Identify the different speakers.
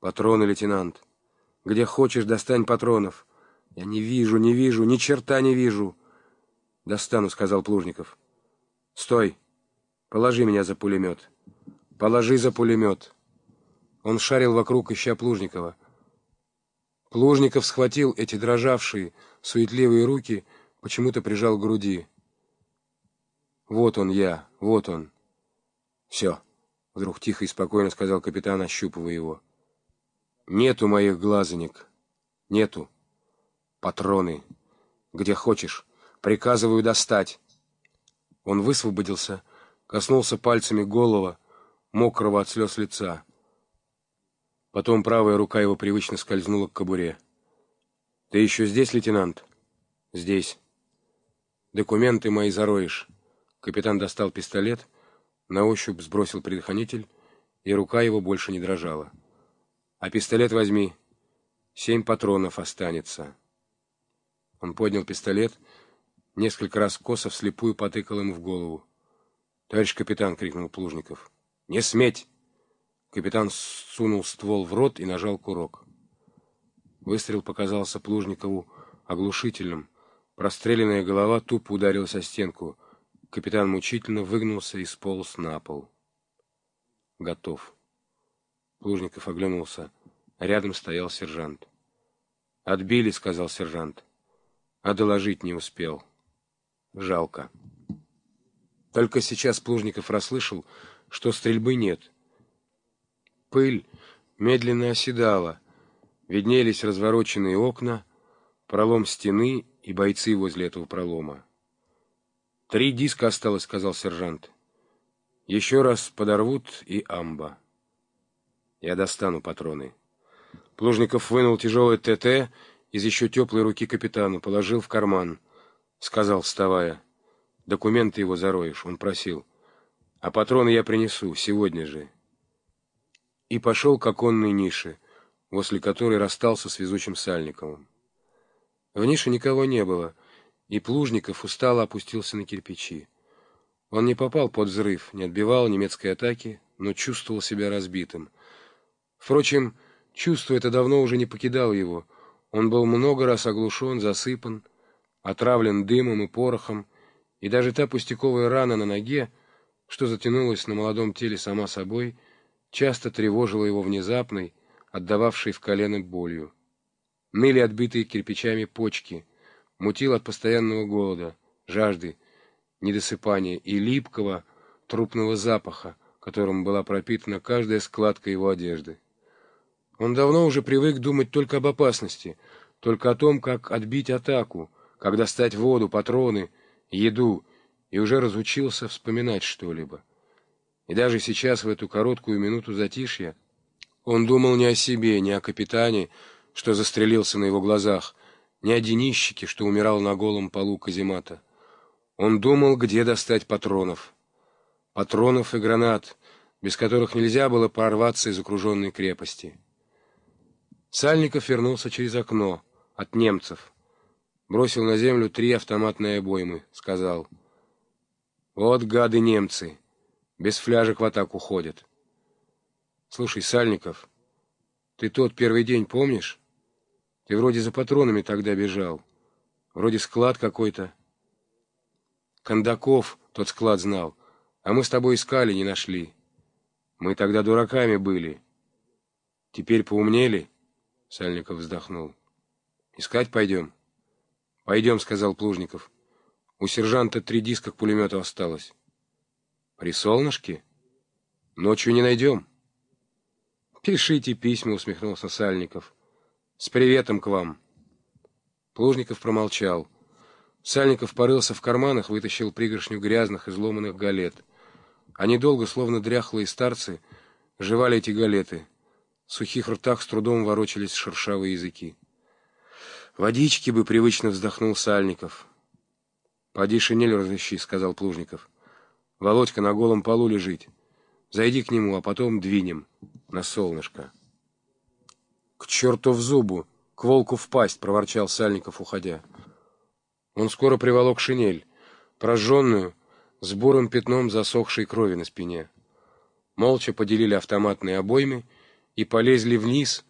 Speaker 1: Патроны, лейтенант. Где хочешь, достань патронов. Я не вижу, не вижу, ни черта не вижу. Достану, сказал Плужников. Стой. Положи меня за пулемет. Положи за пулемет. Он шарил вокруг, ища Плужникова. Плужников схватил эти дрожавшие, суетливые руки, почему-то прижал к груди. Вот он я, вот он. Все, вдруг тихо и спокойно сказал капитан, ощупывая его. Нету моих глазанек. Нету. Патроны. Где хочешь. Приказываю достать. Он высвободился, коснулся пальцами голого, мокрого от слез лица. Потом правая рука его привычно скользнула к кобуре. «Ты еще здесь, лейтенант?» «Здесь. Документы мои зароешь». Капитан достал пистолет, на ощупь сбросил предохранитель, и рука его больше не дрожала. А пистолет возьми. Семь патронов останется. Он поднял пистолет, несколько раз косо вслепую потыкал ему в голову. «Товарищ капитан!» — крикнул Плужников. «Не сметь!» Капитан сунул ствол в рот и нажал курок. Выстрел показался Плужникову оглушительным. Простреленная голова тупо ударилась о стенку. Капитан мучительно выгнулся и сполз на пол. Готов. Плужников оглянулся. Рядом стоял сержант. «Отбили», — сказал сержант. «А доложить не успел. Жалко». Только сейчас Плужников расслышал, что стрельбы нет. Пыль медленно оседала. Виднелись развороченные окна, пролом стены и бойцы возле этого пролома. «Три диска осталось», — сказал сержант. «Еще раз подорвут и амба». Я достану патроны. Плужников вынул тяжелый ТТ из еще теплой руки капитана, положил в карман. Сказал, вставая. Документы его зароешь, он просил. А патроны я принесу, сегодня же. И пошел к оконной нише, возле которой расстался с везучим Сальниковым. В нише никого не было, и Плужников устало опустился на кирпичи. Он не попал под взрыв, не отбивал немецкой атаки, но чувствовал себя разбитым — Впрочем, чувство это давно уже не покидало его. Он был много раз оглушен, засыпан, отравлен дымом и порохом, и даже та пустяковая рана на ноге, что затянулась на молодом теле сама собой, часто тревожила его внезапной, отдававшей в колено болью. Ныли отбитые кирпичами почки, мутил от постоянного голода, жажды, недосыпания и липкого трупного запаха, которым была пропитана каждая складка его одежды. Он давно уже привык думать только об опасности, только о том, как отбить атаку, как достать воду, патроны, еду, и уже разучился вспоминать что-либо. И даже сейчас, в эту короткую минуту затишья, он думал не о себе, не о капитане, что застрелился на его глазах, не о денищике, что умирал на голом полу каземата. Он думал, где достать патронов. Патронов и гранат, без которых нельзя было прорваться из окруженной крепости. Сальников вернулся через окно, от немцев. Бросил на землю три автоматные обоймы, сказал. «Вот гады немцы, без фляжек в атаку ходят». «Слушай, Сальников, ты тот первый день помнишь? Ты вроде за патронами тогда бежал. Вроде склад какой-то. Кондаков тот склад знал, а мы с тобой искали, не нашли. Мы тогда дураками были. Теперь поумнели?» Сальников вздохнул. «Искать пойдем?» «Пойдем», — сказал Плужников. «У сержанта три диска к пулемету осталось». «При солнышке? Ночью не найдем». «Пишите письма», — усмехнулся Сальников. «С приветом к вам». Плужников промолчал. Сальников порылся в карманах, вытащил пригоршню грязных, изломанных галет. Они долго, словно дряхлые старцы, жевали эти галеты — в сухих ртах с трудом ворочались шершавые языки. «Водички бы!» — привычно вздохнул Сальников. «Поди шинель разыщи», — сказал Плужников. «Володька на голом полу лежит. Зайди к нему, а потом двинем на солнышко». «К черту в зубу! К волку в пасть!» — проворчал Сальников, уходя. Он скоро приволок шинель, прожженную, с бурым пятном засохшей крови на спине. Молча поделили автоматные обоймы — и полезли вниз,